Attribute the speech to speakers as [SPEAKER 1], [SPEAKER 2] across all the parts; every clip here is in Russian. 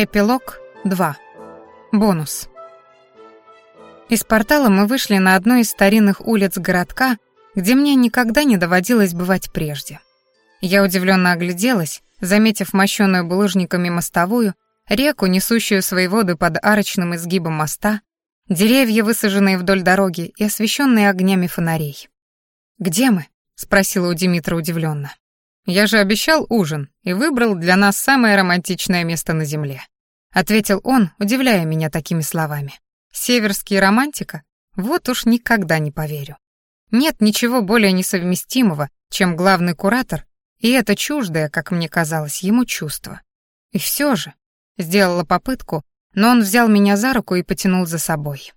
[SPEAKER 1] Эпилог 2. Бонус. Из портала мы вышли на одну из старинных улиц городка, где мне никогда не доводилось бывать прежде. Я удивленно огляделась, заметив мощенную булыжниками мостовую, реку, несущую свои воды под арочным изгибом моста, деревья, высаженные вдоль дороги и освещенные огнями фонарей. «Где мы?» — спросила у Димитра удивленно. «Я же обещал ужин и выбрал для нас самое романтичное место на земле», — ответил он, удивляя меня такими словами. «Северский романтика? Вот уж никогда не поверю. Нет ничего более несовместимого, чем главный куратор, и это чуждое, как мне казалось, ему чувство. И все же, сделала попытку, но он взял меня за руку и потянул за собой.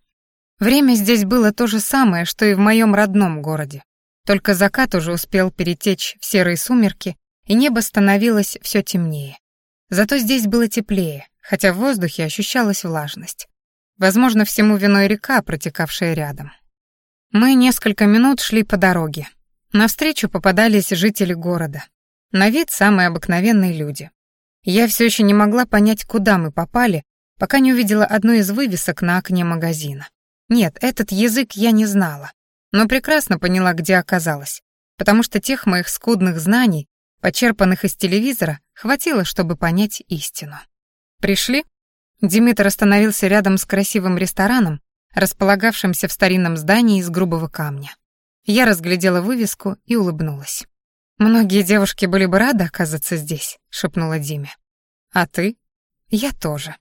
[SPEAKER 1] Время здесь было то же самое, что и в моем родном городе. Только закат уже успел перетечь в серые сумерки, и небо становилось все темнее. Зато здесь было теплее, хотя в воздухе ощущалась влажность. Возможно, всему виной река, протекавшая рядом. Мы несколько минут шли по дороге. Навстречу попадались жители города. На вид самые обыкновенные люди. Я все еще не могла понять, куда мы попали, пока не увидела одну из вывесок на окне магазина. Нет, этот язык я не знала но прекрасно поняла, где оказалась, потому что тех моих скудных знаний, почерпанных из телевизора, хватило, чтобы понять истину. «Пришли?» Димитр остановился рядом с красивым рестораном, располагавшимся в старинном здании из грубого камня. Я разглядела вывеску и улыбнулась. «Многие девушки были бы рады оказаться здесь», — шепнула Диме. «А ты?» «Я тоже».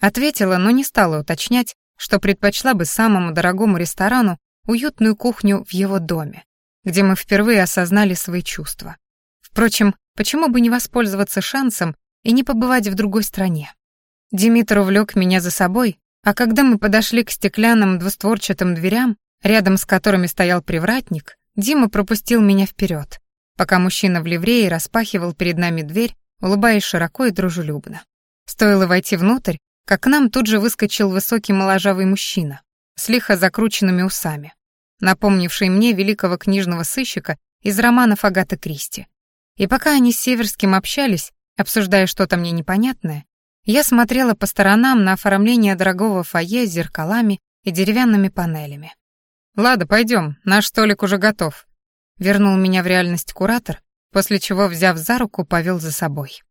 [SPEAKER 1] Ответила, но не стала уточнять, что предпочла бы самому дорогому ресторану уютную кухню в его доме, где мы впервые осознали свои чувства. Впрочем, почему бы не воспользоваться шансом и не побывать в другой стране? Димитр увлек меня за собой, а когда мы подошли к стеклянным двустворчатым дверям, рядом с которыми стоял привратник, Дима пропустил меня вперед, пока мужчина в ливрее распахивал перед нами дверь, улыбаясь широко и дружелюбно. Стоило войти внутрь, как к нам тут же выскочил высокий моложавый мужчина, с лихо закрученными усами, напомнивший мне великого книжного сыщика из романов Агаты Кристи. И пока они с Северским общались, обсуждая что-то мне непонятное, я смотрела по сторонам на оформление дорогого фойе с зеркалами и деревянными панелями. «Лада, пойдем, наш столик уже готов», — вернул меня в реальность куратор, после чего, взяв за руку, повел за собой.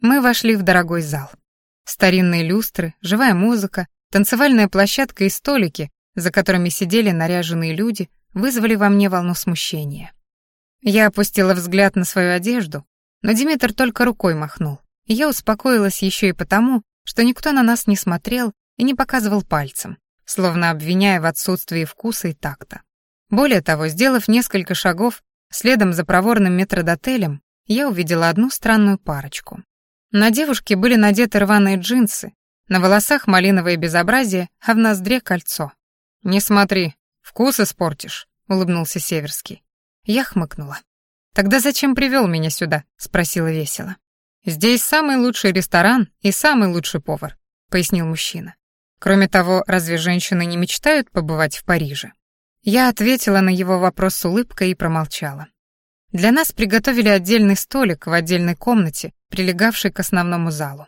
[SPEAKER 1] Мы вошли в дорогой зал. Старинные люстры, живая музыка, Танцевальная площадка и столики, за которыми сидели наряженные люди, вызвали во мне волну смущения. Я опустила взгляд на свою одежду, но Димитр только рукой махнул. И я успокоилась еще и потому, что никто на нас не смотрел и не показывал пальцем, словно обвиняя в отсутствии вкуса и такта. Более того, сделав несколько шагов следом за проворным метродотелем, я увидела одну странную парочку. На девушке были надеты рваные джинсы, на волосах малиновое безобразие, а в ноздре кольцо. «Не смотри, вкус испортишь», — улыбнулся Северский. Я хмыкнула. «Тогда зачем привел меня сюда?» — спросила весело. «Здесь самый лучший ресторан и самый лучший повар», — пояснил мужчина. «Кроме того, разве женщины не мечтают побывать в Париже?» Я ответила на его вопрос с улыбкой и промолчала. Для нас приготовили отдельный столик в отдельной комнате, прилегавшей к основному залу.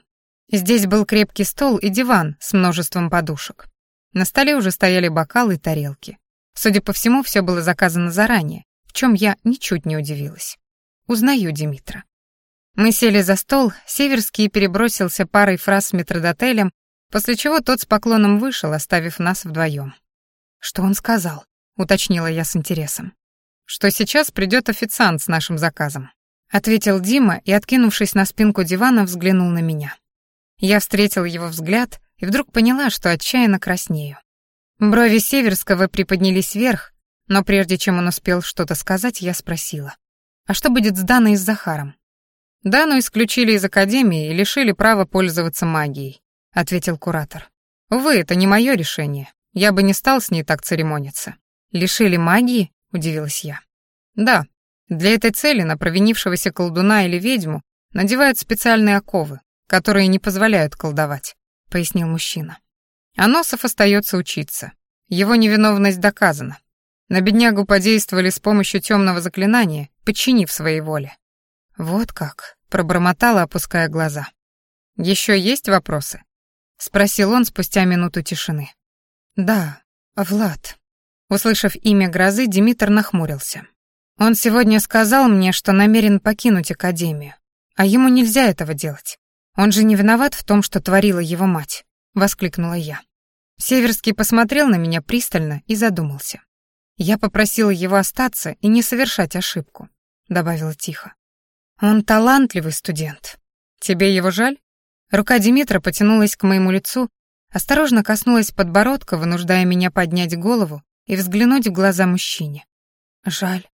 [SPEAKER 1] Здесь был крепкий стол и диван с множеством подушек. На столе уже стояли бокалы и тарелки. Судя по всему, все было заказано заранее, в чем я ничуть не удивилась. Узнаю Димитра. Мы сели за стол, Северский перебросился парой фраз с метродотелем, после чего тот с поклоном вышел, оставив нас вдвоем. «Что он сказал?» — уточнила я с интересом. «Что сейчас придет официант с нашим заказом», — ответил Дима и, откинувшись на спинку дивана, взглянул на меня. Я встретила его взгляд и вдруг поняла, что отчаянно краснею. Брови Северского приподнялись вверх, но прежде чем он успел что-то сказать, я спросила. «А что будет с Даной и с Захаром?» «Дану исключили из академии и лишили права пользоваться магией», — ответил куратор. «Увы, это не мое решение. Я бы не стал с ней так церемониться». «Лишили магии?» — удивилась я. «Да. Для этой цели на провинившегося колдуна или ведьму надевают специальные оковы, которые не позволяют колдовать», — пояснил мужчина. А Носов остается учиться. Его невиновность доказана. На беднягу подействовали с помощью темного заклинания, подчинив своей воле. «Вот как», — пробормотала, опуская глаза. Еще есть вопросы?» — спросил он спустя минуту тишины. «Да, Влад». Услышав имя грозы, Димитр нахмурился. «Он сегодня сказал мне, что намерен покинуть Академию, а ему нельзя этого делать. Он же не виноват в том, что творила его мать», — воскликнула я. Северский посмотрел на меня пристально и задумался. «Я попросила его остаться и не совершать ошибку», — добавила тихо. «Он талантливый студент. Тебе его жаль?» Рука Димитра потянулась к моему лицу, осторожно коснулась подбородка, вынуждая меня поднять голову и взглянуть в глаза мужчине. «Жаль.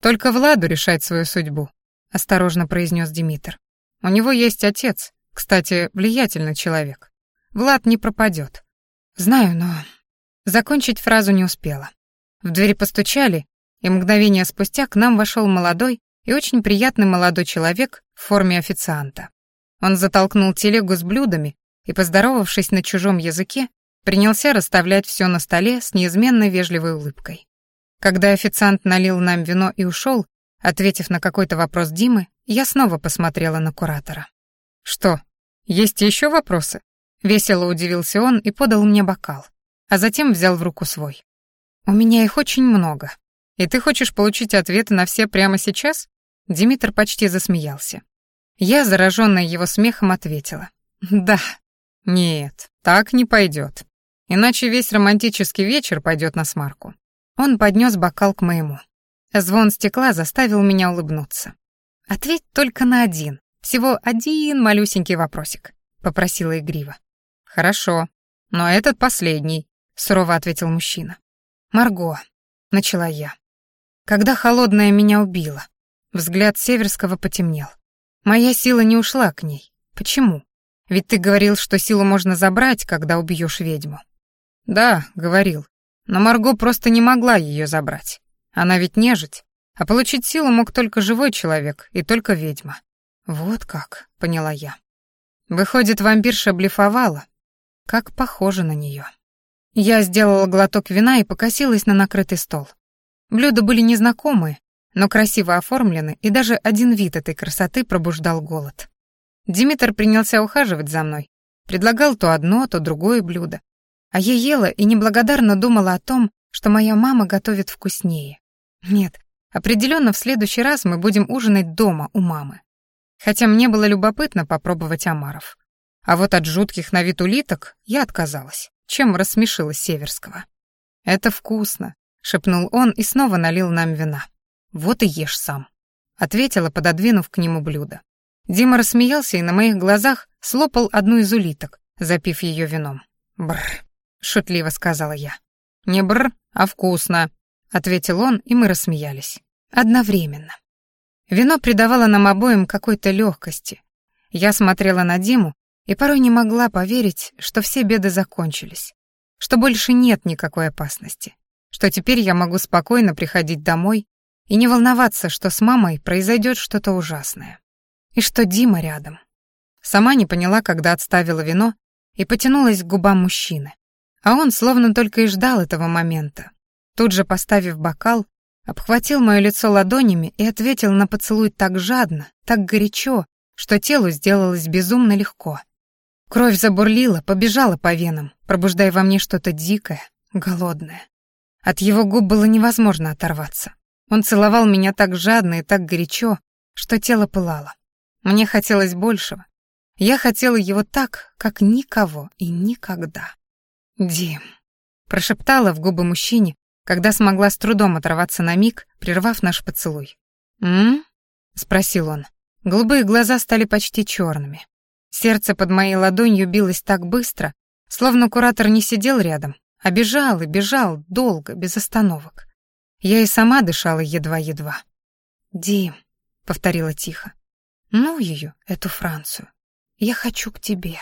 [SPEAKER 1] Только Владу решать свою судьбу», — осторожно произнес Димитр. «У него есть отец, кстати, влиятельный человек. Влад не пропадет. Знаю, но...» Закончить фразу не успела. В двери постучали, и мгновение спустя к нам вошел молодой и очень приятный молодой человек в форме официанта. Он затолкнул телегу с блюдами и, поздоровавшись на чужом языке, принялся расставлять все на столе с неизменно вежливой улыбкой. Когда официант налил нам вино и ушел, ответив на какой-то вопрос Димы, я снова посмотрела на куратора. «Что, есть еще вопросы?» Весело удивился он и подал мне бокал, а затем взял в руку свой. «У меня их очень много. И ты хочешь получить ответы на все прямо сейчас?» Димитр почти засмеялся. Я, зараженная его смехом, ответила. «Да». «Нет, так не пойдет. Иначе весь романтический вечер пойдет на смарку». Он поднес бокал к моему. Звон стекла заставил меня улыбнуться. «Ответь только на один, всего один малюсенький вопросик», — попросила игриво. «Хорошо, но этот последний», — сурово ответил мужчина. «Марго», — начала я. Когда холодная меня убила, взгляд Северского потемнел. Моя сила не ушла к ней. Почему? Ведь ты говорил, что силу можно забрать, когда убьешь ведьму. Да, говорил. Но Марго просто не могла ее забрать. Она ведь нежить, а получить силу мог только живой человек и только ведьма. Вот как, поняла я. Выходит, вампирша блефовала. Как похоже на нее. Я сделала глоток вина и покосилась на накрытый стол. Блюда были незнакомые, но красиво оформлены, и даже один вид этой красоты пробуждал голод. Димитр принялся ухаживать за мной, предлагал то одно, то другое блюдо. А я ела и неблагодарно думала о том, что моя мама готовит вкуснее. Нет, определенно в следующий раз мы будем ужинать дома у мамы. Хотя мне было любопытно попробовать омаров. А вот от жутких на вид улиток я отказалась, чем рассмешила Северского. «Это вкусно», — шепнул он и снова налил нам вина. «Вот и ешь сам», — ответила, пододвинув к нему блюдо. Дима рассмеялся и на моих глазах слопал одну из улиток, запив ее вином. «Бррр», — шутливо сказала я. «Не бррр, а вкусно», — ответил он, и мы рассмеялись. Одновременно. Вино придавало нам обоим какой-то легкости. Я смотрела на Диму и порой не могла поверить, что все беды закончились, что больше нет никакой опасности, что теперь я могу спокойно приходить домой и не волноваться, что с мамой произойдет что-то ужасное. И что Дима рядом. Сама не поняла, когда отставила вино и потянулась к губам мужчины. А он словно только и ждал этого момента. Тут же, поставив бокал, обхватил мое лицо ладонями и ответил на поцелуй так жадно, так горячо, что телу сделалось безумно легко. Кровь забурлила, побежала по венам, пробуждая во мне что-то дикое, голодное. От его губ было невозможно оторваться. Он целовал меня так жадно и так горячо, что тело пылало. Мне хотелось большего. Я хотела его так, как никого и никогда. «Дим», — прошептала в губы мужчине, когда смогла с трудом оторваться на миг, прервав наш поцелуй. «М?», спросил он. Голубые глаза стали почти черными. Сердце под моей ладонью билось так быстро, словно куратор не сидел рядом, а бежал и бежал долго, без остановок. Я и сама дышала едва-едва. «Дим», — повторила тихо, — «ну ее, эту Францию. Я хочу к тебе».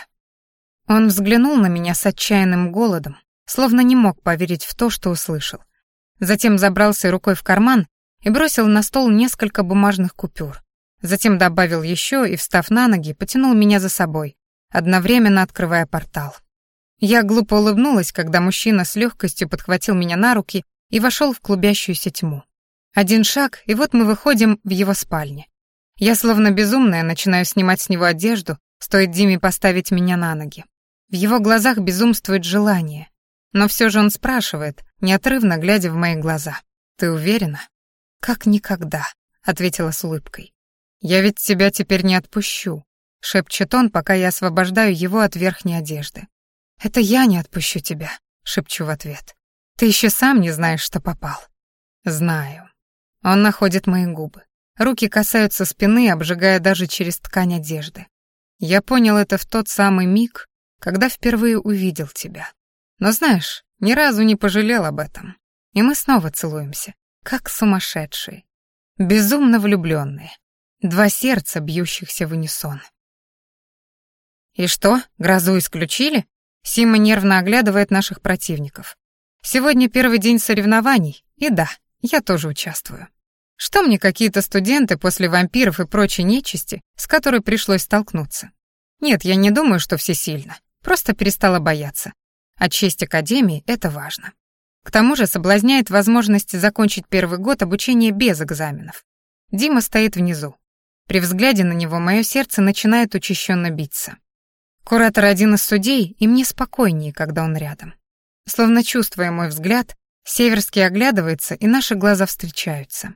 [SPEAKER 1] Он взглянул на меня с отчаянным голодом, словно не мог поверить в то, что услышал. Затем забрался рукой в карман и бросил на стол несколько бумажных купюр. Затем добавил еще и, встав на ноги, потянул меня за собой, одновременно открывая портал. Я глупо улыбнулась, когда мужчина с легкостью подхватил меня на руки и вошел в клубящуюся тьму. Один шаг, и вот мы выходим в его спальне. Я словно безумная начинаю снимать с него одежду, Стоит Диме поставить меня на ноги. В его глазах безумствует желание. Но все же он спрашивает, неотрывно глядя в мои глаза. «Ты уверена?» «Как никогда», — ответила с улыбкой. «Я ведь тебя теперь не отпущу», — шепчет он, пока я освобождаю его от верхней одежды. «Это я не отпущу тебя», — шепчу в ответ. «Ты еще сам не знаешь, что попал». «Знаю». Он находит мои губы. Руки касаются спины, обжигая даже через ткань одежды. Я понял это в тот самый миг, когда впервые увидел тебя. Но знаешь, ни разу не пожалел об этом. И мы снова целуемся, как сумасшедшие, безумно влюбленные. Два сердца, бьющихся в унисон. «И что, грозу исключили?» Сима нервно оглядывает наших противников. «Сегодня первый день соревнований, и да, я тоже участвую. Что мне какие-то студенты после вампиров и прочей нечисти, с которой пришлось столкнуться? Нет, я не думаю, что все сильно. Просто перестала бояться. А честь Академии — это важно. К тому же соблазняет возможность закончить первый год обучения без экзаменов. Дима стоит внизу. При взгляде на него мое сердце начинает учащенно биться. Куратор один из судей, и мне спокойнее, когда он рядом. Словно чувствуя мой взгляд, Северский оглядывается, и наши глаза встречаются.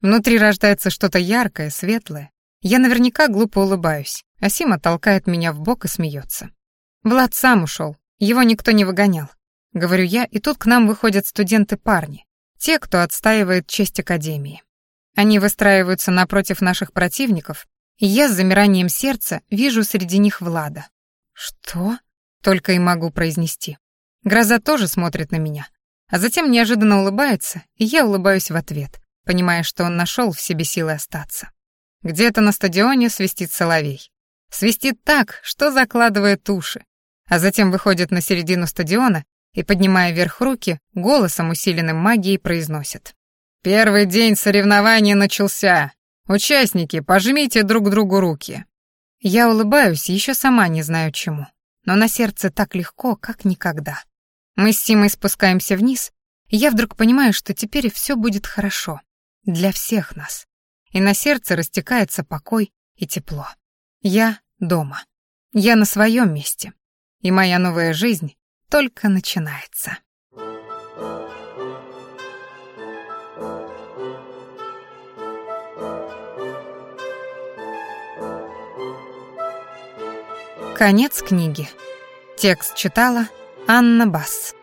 [SPEAKER 1] Внутри рождается что-то яркое, светлое. Я наверняка глупо улыбаюсь, а Сима толкает меня в бок и смеется. Влад сам ушел, его никто не выгонял. Говорю я, и тут к нам выходят студенты-парни, те, кто отстаивает честь Академии. Они выстраиваются напротив наших противников, и я с замиранием сердца вижу среди них Влада. «Что?» — только и могу произнести. Гроза тоже смотрит на меня, а затем неожиданно улыбается, и я улыбаюсь в ответ понимая, что он нашел в себе силы остаться. Где-то на стадионе свистит соловей. Свистит так, что закладывает уши, а затем выходит на середину стадиона и, поднимая вверх руки, голосом, усиленным магией, произносит. «Первый день соревнования начался! Участники, пожмите друг другу руки!» Я улыбаюсь, еще сама не знаю чему, но на сердце так легко, как никогда. Мы с Симой спускаемся вниз, и я вдруг понимаю, что теперь все будет хорошо для всех нас. И на сердце растекается покой и тепло. Я дома. Я на своем месте. И моя новая жизнь только начинается. Конец книги. Текст читала Анна Басс.